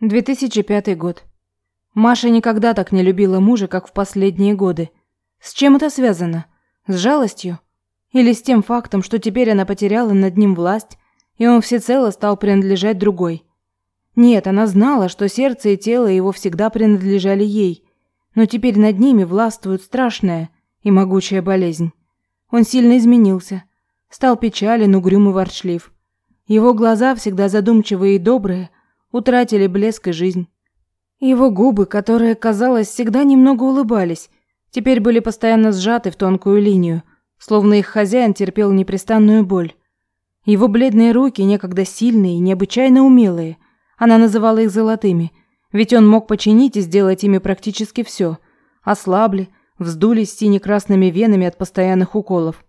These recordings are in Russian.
2005 год. Маша никогда так не любила мужа, как в последние годы. С чем это связано? С жалостью? Или с тем фактом, что теперь она потеряла над ним власть, и он всецело стал принадлежать другой? Нет, она знала, что сердце и тело его всегда принадлежали ей, но теперь над ними властвует страшная и могучая болезнь. Он сильно изменился, стал печален, угрюм и ворчлив. Его глаза, всегда задумчивые и добрые, утратили блеск и жизнь. Его губы, которые, казалось, всегда немного улыбались, теперь были постоянно сжаты в тонкую линию, словно их хозяин терпел непрестанную боль. Его бледные руки, некогда сильные и необычайно умелые, она называла их золотыми, ведь он мог починить и сделать ими практически все, ослабли, вздулись сине-красными венами от постоянных уколов.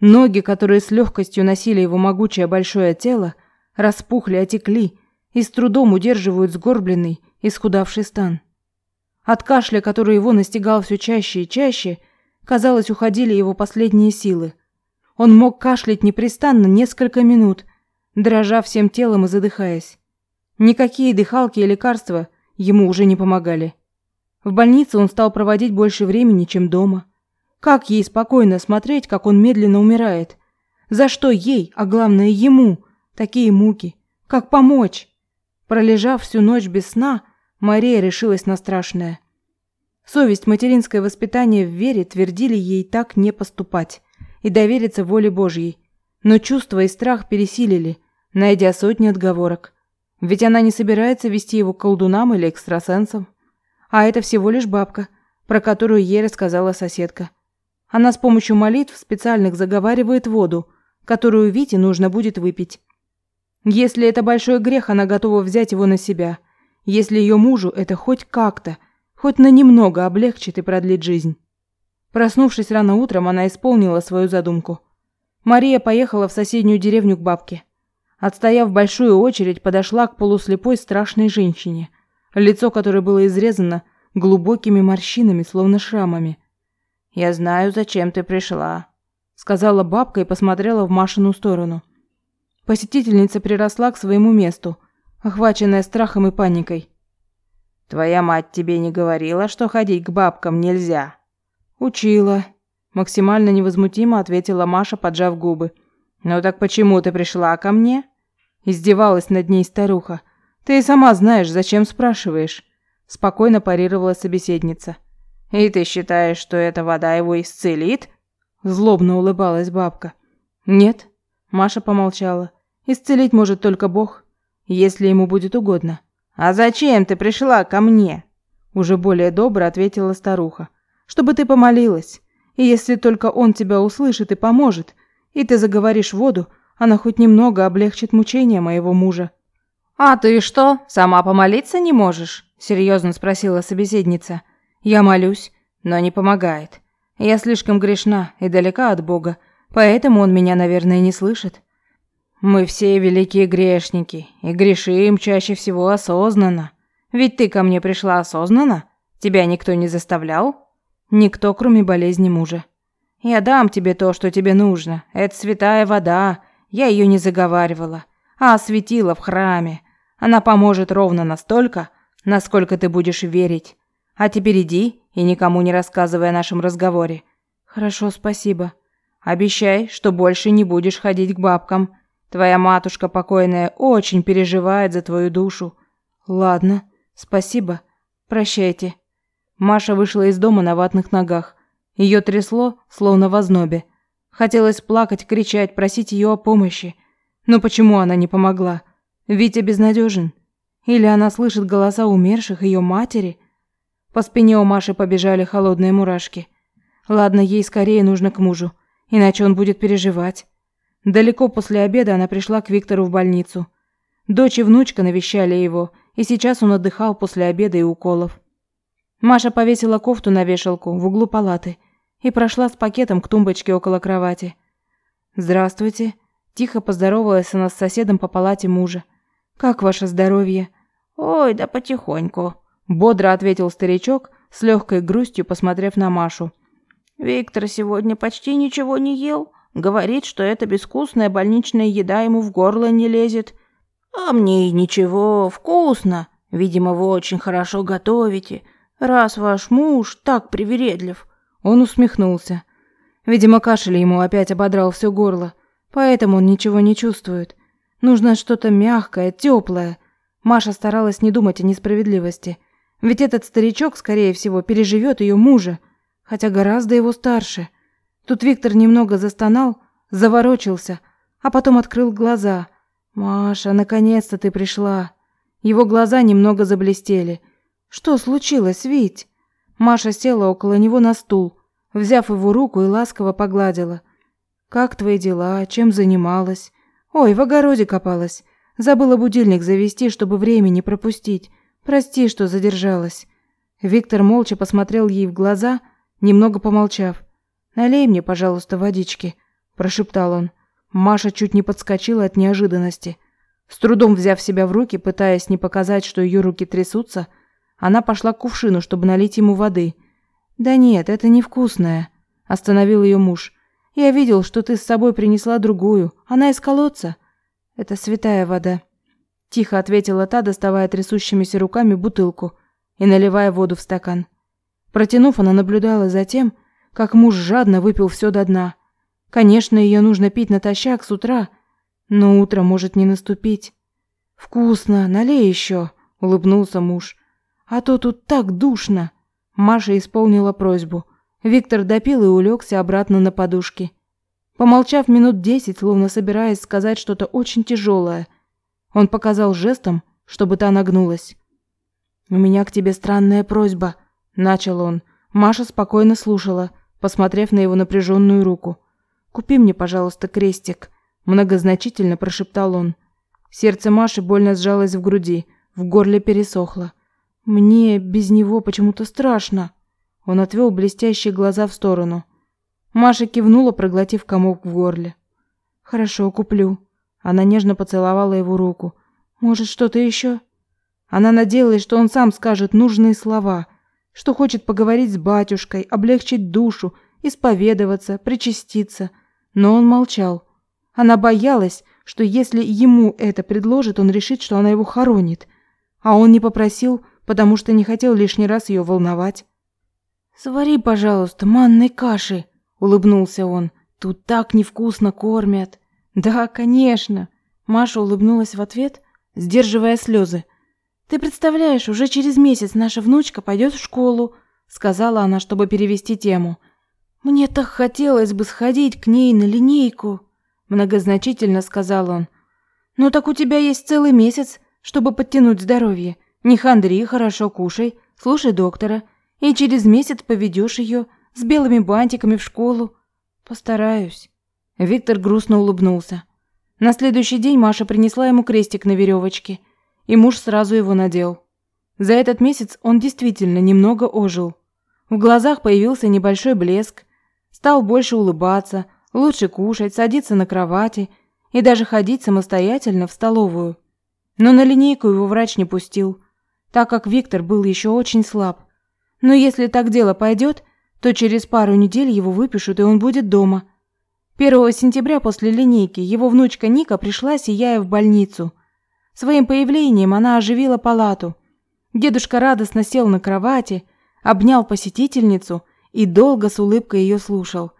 Ноги, которые с легкостью носили его могучее большое тело, распухли, отекли и с трудом удерживают сгорбленный, исхудавший стан. От кашля, который его настигал все чаще и чаще, казалось, уходили его последние силы. Он мог кашлять непрестанно несколько минут, дрожа всем телом и задыхаясь. Никакие дыхалки и лекарства ему уже не помогали. В больнице он стал проводить больше времени, чем дома – как ей спокойно смотреть, как он медленно умирает? За что ей, а главное ему, такие муки? Как помочь? Пролежав всю ночь без сна, Мария решилась на страшное. Совесть, материнское воспитание в вере твердили ей так не поступать и довериться воле Божьей. Но чувства и страх пересилили, найдя сотни отговорок. Ведь она не собирается вести его к колдунам или экстрасенсам. А это всего лишь бабка, про которую ей рассказала соседка. Она с помощью молитв специальных заговаривает воду, которую Вите нужно будет выпить. Если это большой грех, она готова взять его на себя. Если ее мужу это хоть как-то, хоть на немного облегчит и продлит жизнь. Проснувшись рано утром, она исполнила свою задумку. Мария поехала в соседнюю деревню к бабке. Отстояв большую очередь, подошла к полуслепой страшной женщине, лицо которой было изрезано глубокими морщинами, словно шрамами. «Я знаю, зачем ты пришла», — сказала бабка и посмотрела в Машину сторону. Посетительница приросла к своему месту, охваченная страхом и паникой. «Твоя мать тебе не говорила, что ходить к бабкам нельзя?» «Учила», — максимально невозмутимо ответила Маша, поджав губы. «Ну так почему ты пришла ко мне?» Издевалась над ней старуха. «Ты и сама знаешь, зачем спрашиваешь?» Спокойно парировала собеседница. «И ты считаешь, что эта вода его исцелит?» Злобно улыбалась бабка. «Нет», – Маша помолчала. «Исцелить может только Бог, если ему будет угодно». «А зачем ты пришла ко мне?» Уже более добро ответила старуха. «Чтобы ты помолилась. И если только он тебя услышит и поможет, и ты заговоришь воду, она хоть немного облегчит мучения моего мужа». «А ты что, сама помолиться не можешь?» – серьезно спросила собеседница. Я молюсь, но не помогает. Я слишком грешна и далека от Бога, поэтому он меня, наверное, не слышит. Мы все великие грешники и грешим чаще всего осознанно. Ведь ты ко мне пришла осознанно? Тебя никто не заставлял? Никто, кроме болезни мужа. Я дам тебе то, что тебе нужно. Это святая вода. Я ее не заговаривала, а осветила в храме. Она поможет ровно настолько, насколько ты будешь верить. А теперь иди и никому не рассказывай о нашем разговоре. Хорошо, спасибо. Обещай, что больше не будешь ходить к бабкам. Твоя матушка покойная очень переживает за твою душу. Ладно, спасибо. Прощайте. Маша вышла из дома на ватных ногах. Ее трясло, словно в ознобе. Хотелось плакать, кричать, просить ее о помощи. Но почему она не помогла? Витя безнадежен. Или она слышит голоса умерших ее матери – по спине у Маши побежали холодные мурашки. Ладно, ей скорее нужно к мужу, иначе он будет переживать. Далеко после обеда она пришла к Виктору в больницу. Дочь и внучка навещали его, и сейчас он отдыхал после обеда и уколов. Маша повесила кофту на вешалку в углу палаты и прошла с пакетом к тумбочке около кровати. «Здравствуйте», – тихо поздоровалась она с соседом по палате мужа. «Как ваше здоровье?» «Ой, да потихоньку», Бодро ответил старичок, с легкой грустью посмотрев на Машу. «Виктор сегодня почти ничего не ел. Говорит, что эта безвкусная больничная еда ему в горло не лезет. А мне и ничего, вкусно. Видимо, вы очень хорошо готовите, раз ваш муж так привередлив». Он усмехнулся. Видимо, кашель ему опять ободрал все горло, поэтому он ничего не чувствует. Нужно что-то мягкое, теплое. Маша старалась не думать о несправедливости. Ведь этот старичок, скорее всего, переживет ее мужа, хотя гораздо его старше. Тут Виктор немного застонал, заворочился, а потом открыл глаза. «Маша, наконец-то ты пришла!» Его глаза немного заблестели. «Что случилось, Вить?» Маша села около него на стул, взяв его руку и ласково погладила. «Как твои дела? Чем занималась?» «Ой, в огороде копалась. Забыла будильник завести, чтобы время не пропустить. Прости, что задержалась». Виктор молча посмотрел ей в глаза, немного помолчав. «Налей мне, пожалуйста, водички», – прошептал он. Маша чуть не подскочила от неожиданности. С трудом взяв себя в руки, пытаясь не показать, что ее руки трясутся, она пошла к кувшину, чтобы налить ему воды. «Да нет, это невкусное», – остановил ее муж. «Я видел, что ты с собой принесла другую. Она из колодца». «Это святая вода», – тихо ответила та, доставая трясущимися руками бутылку и наливая воду в стакан. Протянув, она наблюдала за тем, как муж жадно выпил все до дна. Конечно, ее нужно пить натощак с утра, но утро может не наступить. «Вкусно, налей еще», – улыбнулся муж. «А то тут так душно». Маша исполнила просьбу. Виктор допил и улегся обратно на подушки. Помолчав минут десять, словно собираясь сказать что-то очень тяжелое, он показал жестом, чтобы та нагнулась. «У меня к тебе странная просьба», – начал он. Маша спокойно слушала – посмотрев на его напряженную руку. «Купи мне, пожалуйста, крестик», – многозначительно прошептал он. Сердце Маши больно сжалось в груди, в горле пересохло. «Мне без него почему-то страшно». Он отвел блестящие глаза в сторону. Маша кивнула, проглотив комок в горле. «Хорошо, куплю». Она нежно поцеловала его руку. «Может, что-то еще?» Она надеялась, что он сам скажет нужные слова – что хочет поговорить с батюшкой, облегчить душу, исповедоваться, причаститься. Но он молчал. Она боялась, что если ему это предложат, он решит, что она его хоронит. А он не попросил, потому что не хотел лишний раз ее волновать. «Свари, пожалуйста, манной каши», — улыбнулся он. «Тут так невкусно кормят». «Да, конечно». Маша улыбнулась в ответ, сдерживая слезы. Ты представляешь, уже через месяц наша внучка пойдет в школу, сказала она, чтобы перевести тему. Мне так хотелось бы сходить к ней на линейку, многозначительно сказал он. Ну так у тебя есть целый месяц, чтобы подтянуть здоровье. Не хандри, хорошо кушай, слушай доктора, и через месяц поведешь ее с белыми бантиками в школу. Постараюсь. Виктор грустно улыбнулся. На следующий день Маша принесла ему крестик на веревочке – и муж сразу его надел. За этот месяц он действительно немного ожил. В глазах появился небольшой блеск, стал больше улыбаться, лучше кушать, садиться на кровати и даже ходить самостоятельно в столовую. Но на линейку его врач не пустил, так как Виктор был еще очень слаб. Но если так дело пойдет, то через пару недель его выпишут, и он будет дома. 1 сентября после линейки его внучка Ника пришла, сияя в больницу – Своим появлением она оживила палату. Дедушка радостно сел на кровати, обнял посетительницу и долго с улыбкой ее слушал.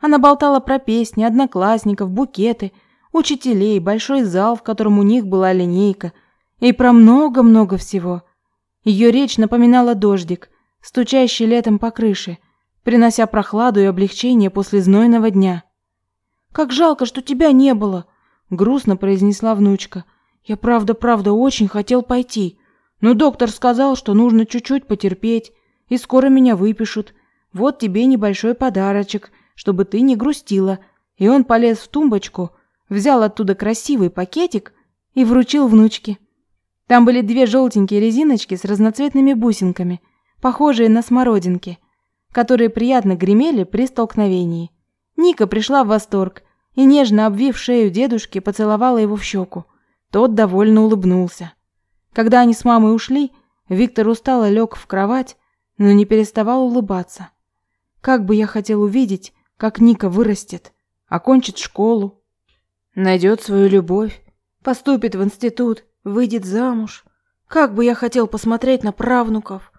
Она болтала про песни, одноклассников, букеты, учителей, большой зал, в котором у них была линейка, и про много-много всего. Ее речь напоминала дождик, стучащий летом по крыше, принося прохладу и облегчение после знойного дня. «Как жалко, что тебя не было!» — грустно произнесла внучка. Я правда-правда очень хотел пойти, но доктор сказал, что нужно чуть-чуть потерпеть, и скоро меня выпишут. Вот тебе небольшой подарочек, чтобы ты не грустила. И он полез в тумбочку, взял оттуда красивый пакетик и вручил внучке. Там были две желтенькие резиночки с разноцветными бусинками, похожие на смородинки, которые приятно гремели при столкновении. Ника пришла в восторг и, нежно обвив шею дедушки, поцеловала его в щеку. Тот довольно улыбнулся. Когда они с мамой ушли, Виктор устало лег в кровать, но не переставал улыбаться. Как бы я хотел увидеть, как Ника вырастет, окончит школу, найдет свою любовь, поступит в институт, выйдет замуж. Как бы я хотел посмотреть на правнуков.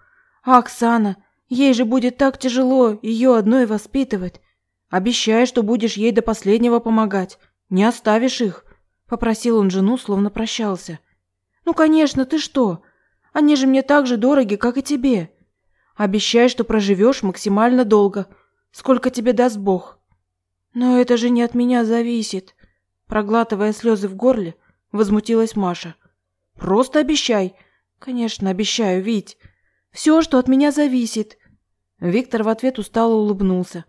А Оксана, ей же будет так тяжело ее одной воспитывать. Обещай, что будешь ей до последнего помогать. Не оставишь их, попросил он жену, словно прощался. Ну, конечно, ты что? Они же мне так же дороги, как и тебе. Обещай, что проживешь максимально долго, сколько тебе даст Бог. Но это же не от меня зависит, проглатывая слезы в горле, возмутилась Маша. Просто обещай. Конечно, обещаю, Вить. Все, что от меня зависит. Виктор в ответ устало улыбнулся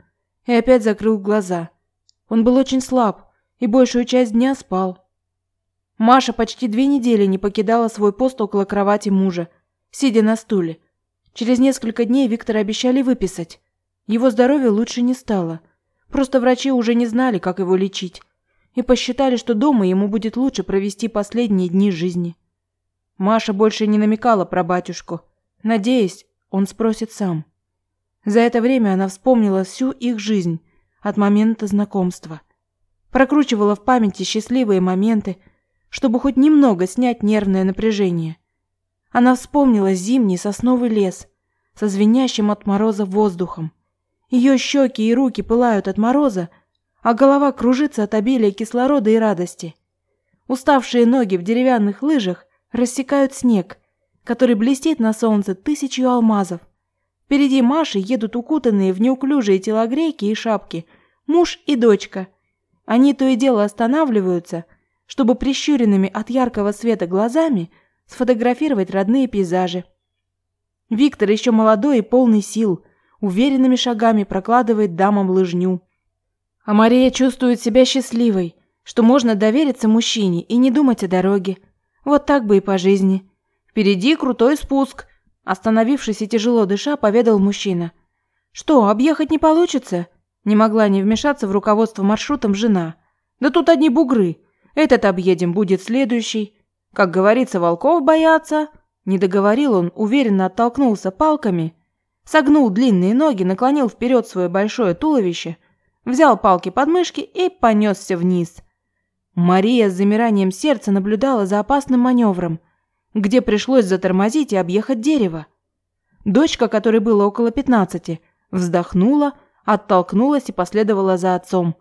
и опять закрыл глаза. Он был очень слаб и большую часть дня спал. Маша почти две недели не покидала свой пост около кровати мужа, сидя на стуле. Через несколько дней Виктора обещали выписать. Его здоровье лучше не стало. Просто врачи уже не знали, как его лечить, и посчитали, что дома ему будет лучше провести последние дни жизни. Маша больше не намекала про батюшку, надеясь, он спросит сам. За это время она вспомнила всю их жизнь от момента знакомства. Прокручивала в памяти счастливые моменты, чтобы хоть немного снять нервное напряжение. Она вспомнила зимний сосновый лес со звенящим от мороза воздухом. Ее щеки и руки пылают от мороза, а голова кружится от обилия кислорода и радости. Уставшие ноги в деревянных лыжах рассекают снег, который блестит на солнце тысячью алмазов, Впереди Маши едут укутанные в неуклюжие телогрейки и шапки муж и дочка. Они то и дело останавливаются, чтобы прищуренными от яркого света глазами сфотографировать родные пейзажи. Виктор еще молодой и полный сил, уверенными шагами прокладывает дамам лыжню. А Мария чувствует себя счастливой, что можно довериться мужчине и не думать о дороге. Вот так бы и по жизни. Впереди крутой спуск – Остановившись и тяжело дыша, поведал мужчина. «Что, объехать не получится?» Не могла не вмешаться в руководство маршрутом жена. «Да тут одни бугры. Этот объедем, будет следующий. Как говорится, волков боятся». Не договорил он, уверенно оттолкнулся палками, согнул длинные ноги, наклонил вперед свое большое туловище, взял палки под мышки и понесся вниз. Мария с замиранием сердца наблюдала за опасным маневром – где пришлось затормозить и объехать дерево. Дочка, которой было около пятнадцати, вздохнула, оттолкнулась и последовала за отцом.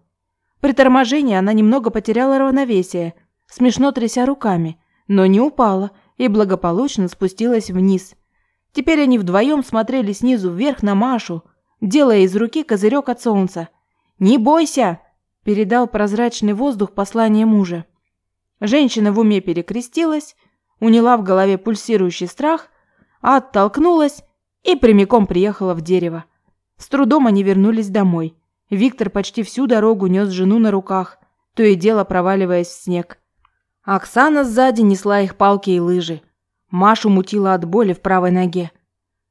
При торможении она немного потеряла равновесие, смешно тряся руками, но не упала и благополучно спустилась вниз. Теперь они вдвоем смотрели снизу вверх на Машу, делая из руки козырек от солнца. «Не бойся!» – передал прозрачный воздух послание мужа. Женщина в уме перекрестилась, уняла в голове пульсирующий страх, оттолкнулась и прямиком приехала в дерево. С трудом они вернулись домой. Виктор почти всю дорогу нес жену на руках, то и дело проваливаясь в снег. Оксана сзади несла их палки и лыжи. Машу мутила от боли в правой ноге.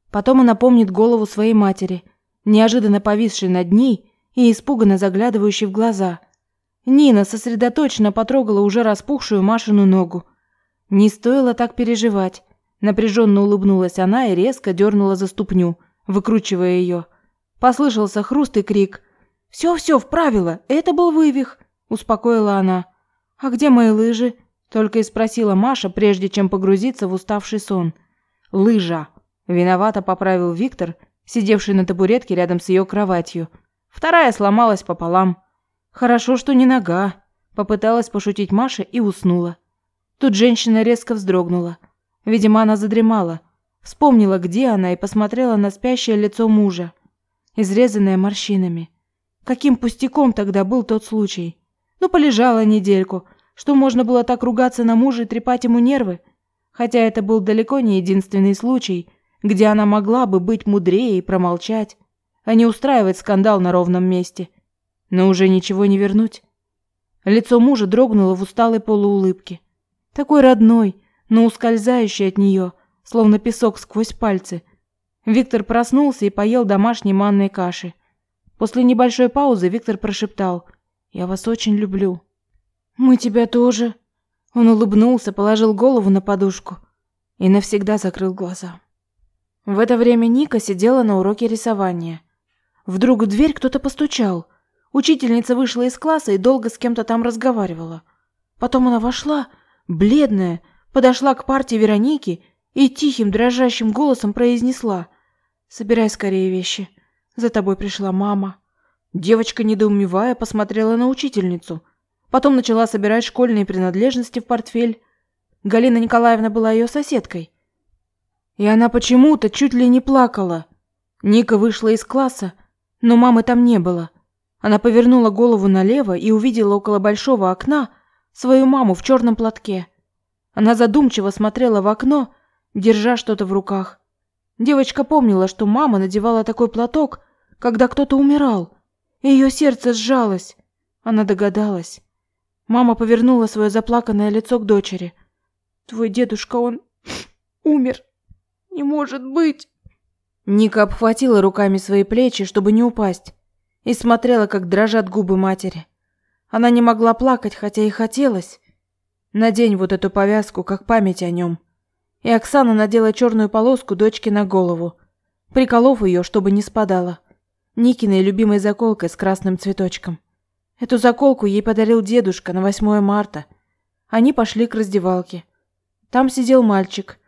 Потом она помнит голову своей матери, неожиданно повисшей над ней и испуганно заглядывающей в глаза. Нина сосредоточенно потрогала уже распухшую Машину ногу. Не стоило так переживать. Напряженно улыбнулась она и резко дернула за ступню, выкручивая ее. Послышался хруст и крик. «Все-все, вправила, это был вывих», – успокоила она. «А где мои лыжи?» – только и спросила Маша, прежде чем погрузиться в уставший сон. «Лыжа», – виновато поправил Виктор, сидевший на табуретке рядом с ее кроватью. Вторая сломалась пополам. «Хорошо, что не нога», – попыталась пошутить Маша и уснула. Тут женщина резко вздрогнула. Видимо, она задремала. Вспомнила, где она, и посмотрела на спящее лицо мужа, изрезанное морщинами. Каким пустяком тогда был тот случай? Ну, полежала недельку. Что можно было так ругаться на мужа и трепать ему нервы? Хотя это был далеко не единственный случай, где она могла бы быть мудрее и промолчать, а не устраивать скандал на ровном месте. Но уже ничего не вернуть. Лицо мужа дрогнуло в усталой полуулыбке. Такой родной, но ускользающий от нее, словно песок сквозь пальцы. Виктор проснулся и поел домашней манной каши. После небольшой паузы Виктор прошептал «Я вас очень люблю». «Мы тебя тоже». Он улыбнулся, положил голову на подушку и навсегда закрыл глаза. В это время Ника сидела на уроке рисования. Вдруг в дверь кто-то постучал. Учительница вышла из класса и долго с кем-то там разговаривала. Потом она вошла бледная, подошла к партии Вероники и тихим дрожащим голосом произнесла «Собирай скорее вещи, за тобой пришла мама». Девочка, недоумевая, посмотрела на учительницу. Потом начала собирать школьные принадлежности в портфель. Галина Николаевна была ее соседкой. И она почему-то чуть ли не плакала. Ника вышла из класса, но мамы там не было. Она повернула голову налево и увидела около большого окна свою маму в черном платке. Она задумчиво смотрела в окно, держа что-то в руках. Девочка помнила, что мама надевала такой платок, когда кто-то умирал. Ее сердце сжалось. Она догадалась. Мама повернула свое заплаканное лицо к дочери. «Твой дедушка, он умер. Не может быть!» Ника обхватила руками свои плечи, чтобы не упасть, и смотрела, как дрожат губы матери. Она не могла плакать, хотя и хотелось. Надень вот эту повязку, как память о нем. И Оксана надела черную полоску дочке на голову, приколов ее, чтобы не спадала. Никиной любимой заколкой с красным цветочком. Эту заколку ей подарил дедушка на 8 марта. Они пошли к раздевалке. Там сидел мальчик.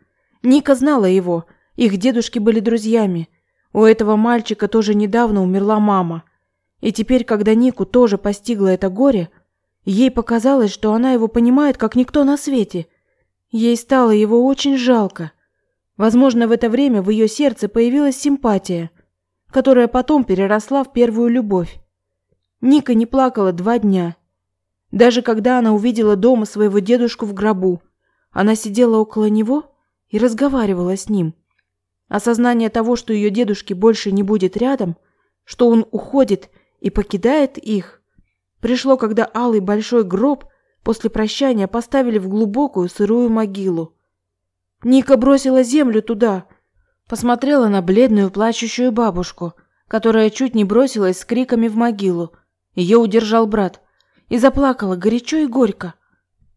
Ника знала его. Их дедушки были друзьями. У этого мальчика тоже недавно умерла мама. И теперь, когда Нику тоже постигло это горе, ей показалось, что она его понимает, как никто на свете. Ей стало его очень жалко. Возможно, в это время в ее сердце появилась симпатия – которая потом переросла в первую любовь. Ника не плакала два дня. Даже когда она увидела дома своего дедушку в гробу, она сидела около него и разговаривала с ним. Осознание того, что ее дедушки больше не будет рядом, что он уходит и покидает их, пришло, когда алый большой гроб после прощания поставили в глубокую сырую могилу. Ника бросила землю туда – Посмотрела на бледную плачущую бабушку, которая чуть не бросилась с криками в могилу. Ее удержал брат. И заплакала горячо и горько.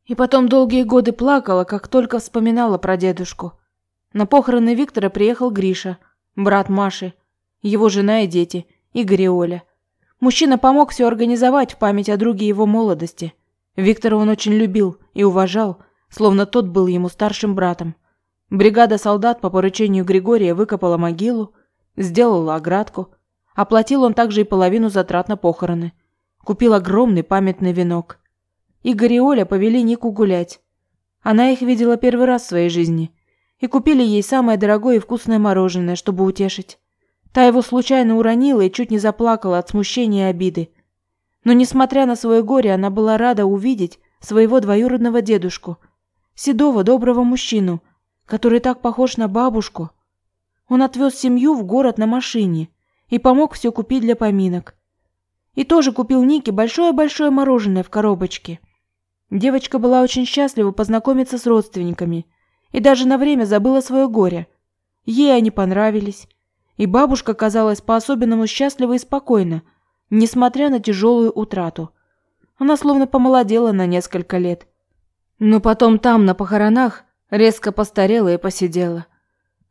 И потом долгие годы плакала, как только вспоминала про дедушку. На похороны Виктора приехал Гриша, брат Маши, его жена и дети, Игорь и Оля. Мужчина помог все организовать в память о друге его молодости. Виктора он очень любил и уважал, словно тот был ему старшим братом. Бригада солдат по поручению Григория выкопала могилу, сделала оградку. Оплатил он также и половину затрат на похороны. Купил огромный памятный венок. Игорь и Оля повели Нику гулять. Она их видела первый раз в своей жизни. И купили ей самое дорогое и вкусное мороженое, чтобы утешить. Та его случайно уронила и чуть не заплакала от смущения и обиды. Но, несмотря на свое горе, она была рада увидеть своего двоюродного дедушку. Седого, доброго мужчину – который так похож на бабушку. Он отвез семью в город на машине и помог все купить для поминок. И тоже купил Нике большое-большое мороженое в коробочке. Девочка была очень счастлива познакомиться с родственниками и даже на время забыла свое горе. Ей они понравились, и бабушка казалась по-особенному счастлива и спокойна, несмотря на тяжелую утрату. Она словно помолодела на несколько лет. Но потом там, на похоронах, Резко постарела и посидела.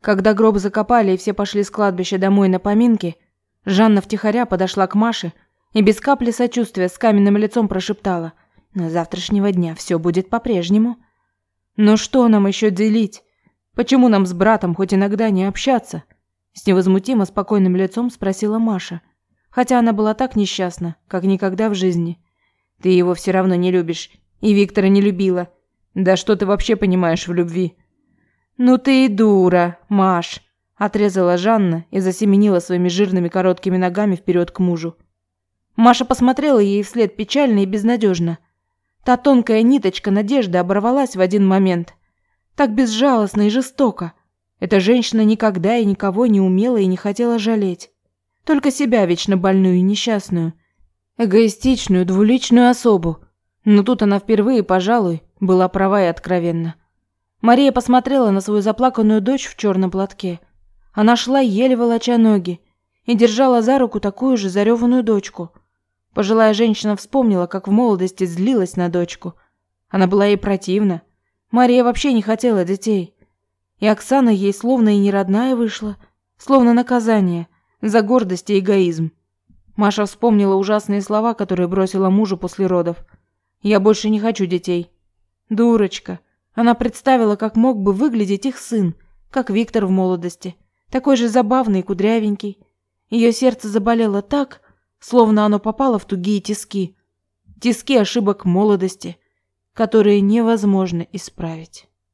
Когда гроб закопали и все пошли с кладбища домой на поминки, Жанна втихаря подошла к Маше и без капли сочувствия с каменным лицом прошептала «На завтрашнего дня все будет по-прежнему». «Но что нам еще делить? Почему нам с братом хоть иногда не общаться?» С невозмутимо спокойным лицом спросила Маша, хотя она была так несчастна, как никогда в жизни. «Ты его все равно не любишь, и Виктора не любила. Да что ты вообще понимаешь в любви? Ну ты и дура, Маш, отрезала Жанна и засеменила своими жирными короткими ногами вперед к мужу. Маша посмотрела ей вслед печально и безнадежно. Та тонкая ниточка надежды оборвалась в один момент. Так безжалостно и жестоко. Эта женщина никогда и никого не умела и не хотела жалеть. Только себя вечно больную и несчастную. Эгоистичную, двуличную особу. Но тут она впервые, пожалуй, была права и откровенна. Мария посмотрела на свою заплаканную дочь в черном платке. Она шла, еле волоча ноги, и держала за руку такую же зареванную дочку. Пожилая женщина вспомнила, как в молодости злилась на дочку. Она была ей противна. Мария вообще не хотела детей. И Оксана ей словно и не родная вышла, словно наказание за гордость и эгоизм. Маша вспомнила ужасные слова, которые бросила мужу после родов. «Я больше не хочу детей. Дурочка. Она представила, как мог бы выглядеть их сын, как Виктор в молодости, такой же забавный и кудрявенький. Ее сердце заболело так, словно оно попало в тугие тиски. Тиски ошибок молодости, которые невозможно исправить.